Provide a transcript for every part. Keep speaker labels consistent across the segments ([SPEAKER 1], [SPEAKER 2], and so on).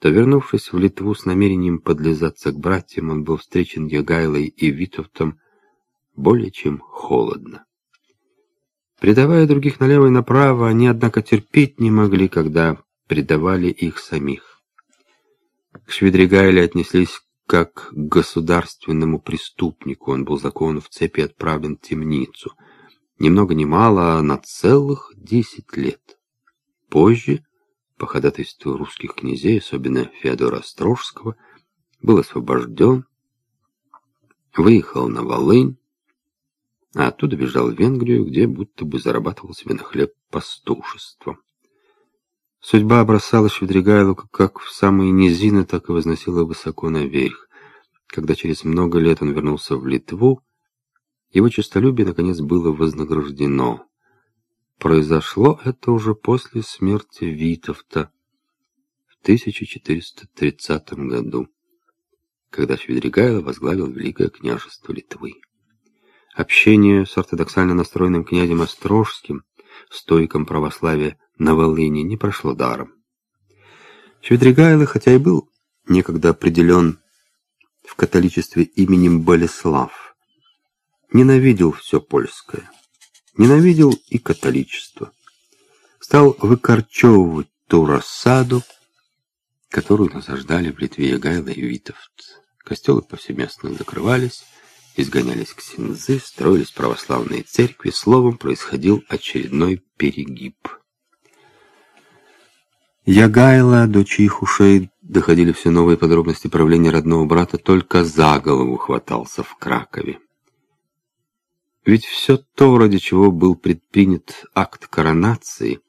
[SPEAKER 1] то, вернувшись в Литву с намерением подлизаться к братьям, он был встречен Ягайлой и Витовтом более чем холодно. Предавая других налево и направо, они, однако, терпеть не могли, когда предавали их самих. К Шведригайле отнеслись как к государственному преступнику. Он был закован в цепи отправлен в темницу. Ни много ни мало, а на целых десять лет. Позже, по ходатайству русских князей, особенно Феодора Острожского, был освобожден, выехал на Волынь, а оттуда бежал в Венгрию, где будто бы зарабатывал себе на хлеб пастушеством. Судьба бросала Шведригайлу как в самые низины, так и возносила высоко наверх. Когда через много лет он вернулся в Литву, его честолюбие, наконец, было вознаграждено. Произошло это уже после смерти Витовта в 1430 году, когда Шведригайло возглавил Великое княжество Литвы. Общение с ортодоксально настроенным князем Острожским, стоиком православия на Волыни, не прошло даром. Шведригайло, хотя и был некогда определен в католичестве именем Болеслав, ненавидел все польское, ненавидел и католичество, стал выкорчевывать ту рассаду, которую насаждали в Литве Ягайло и Витовт. Костелы повсеместно закрывались, изгонялись ксензы, строились православные церкви, словом, происходил очередной перегиб. Ягайло, до чьих ушей доходили все новые подробности правления родного брата, только за голову хватался в Кракове. Ведь все то, ради чего был предпринят акт коронации,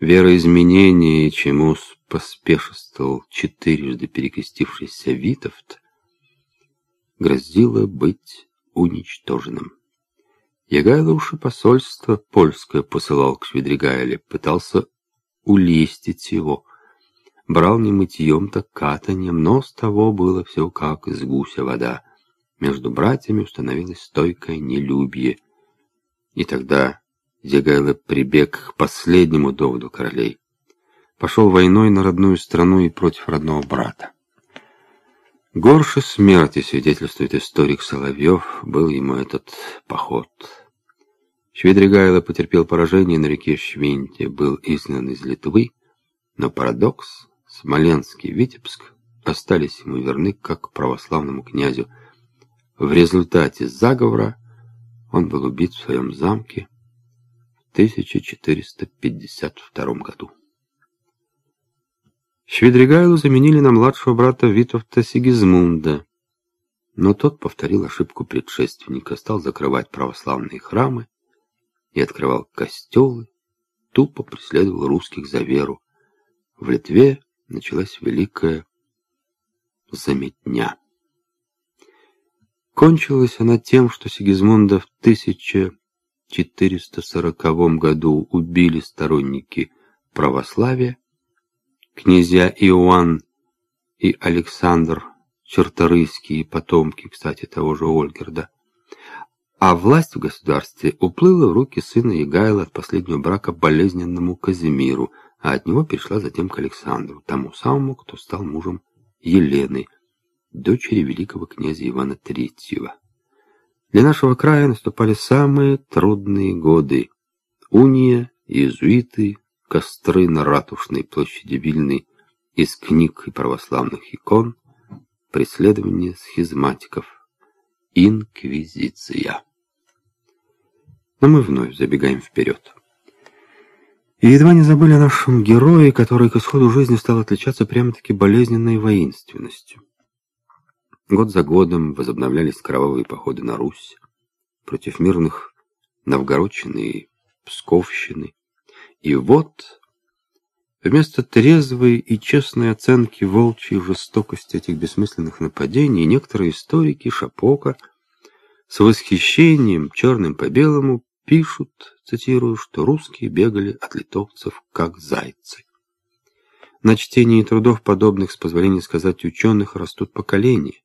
[SPEAKER 1] вероизменение, чему поспешествовал четырежды перекрестившийся Витовт, грозило быть уничтоженным. Ягайло посольство польское посылал к Шведригайле, пытался улестить его. Брал не мытьем, так катанием, но с того было все как из гуся вода. Между братьями установилось стойкое нелюбие. И тогда Зягайло прибег к последнему доводу королей. Пошел войной на родную страну и против родного брата. Горше смерти, свидетельствует историк Соловьев, был ему этот поход. Шведригайло потерпел поражение на реке Швинте, был изгнан из Литвы, но парадокс, Смоленск и Витебск остались ему верны как православному князю. В результате заговора он был убит в своем замке в 1452 году. Шведригайлу заменили на младшего брата Витовта Сигизмунда, но тот повторил ошибку предшественника, стал закрывать православные храмы и открывал костелы, тупо преследовал русских за веру. В Литве началась великая заметня. Кончилась она тем, что Сигизмунда в 1440 году убили сторонники православия, Князья Иоанн и Александр Черторийские, потомки, кстати, того же Ольгерда. А власть в государстве уплыла в руки сына Егайла от последнего брака болезненному Казимиру, а от него перешла затем к Александру, тому самому, кто стал мужем Елены, дочери великого князя Ивана III. Для нашего края наступали самые трудные годы. Уния, иезуиты, костры на ратушной площади Вильны из книг и православных икон, преследование схизматиков, инквизиция. Но мы вновь забегаем вперед. И едва не забыли о нашем герое, который к исходу жизни стал отличаться прямо-таки болезненной воинственностью. Год за годом возобновлялись кровавые походы на Русь против мирных Новгородчины и Псковщины, и вот, вместо трезвой и честной оценки волчьей жестокости этих бессмысленных нападений, некоторые историки Шапока с восхищением, черным по белому, пишут, цитирую, что русские бегали от литовцев как зайцы. На чтении трудов подобных, с позволения сказать ученых, растут поколения.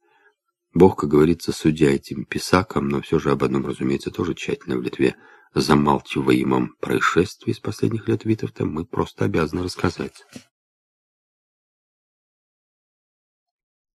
[SPEAKER 1] Бог, как говорится, судья этим писакам, но все же об одном, разумеется, тоже тщательно в Литве – замалчиваемом происшествии из последних лет Витовта мы просто обязаны рассказать.